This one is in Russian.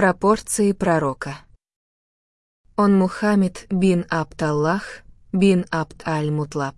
Пропорции пророка. Он Мухаммед бин Абд Аллах, бин Абд Аль-Мутлаб.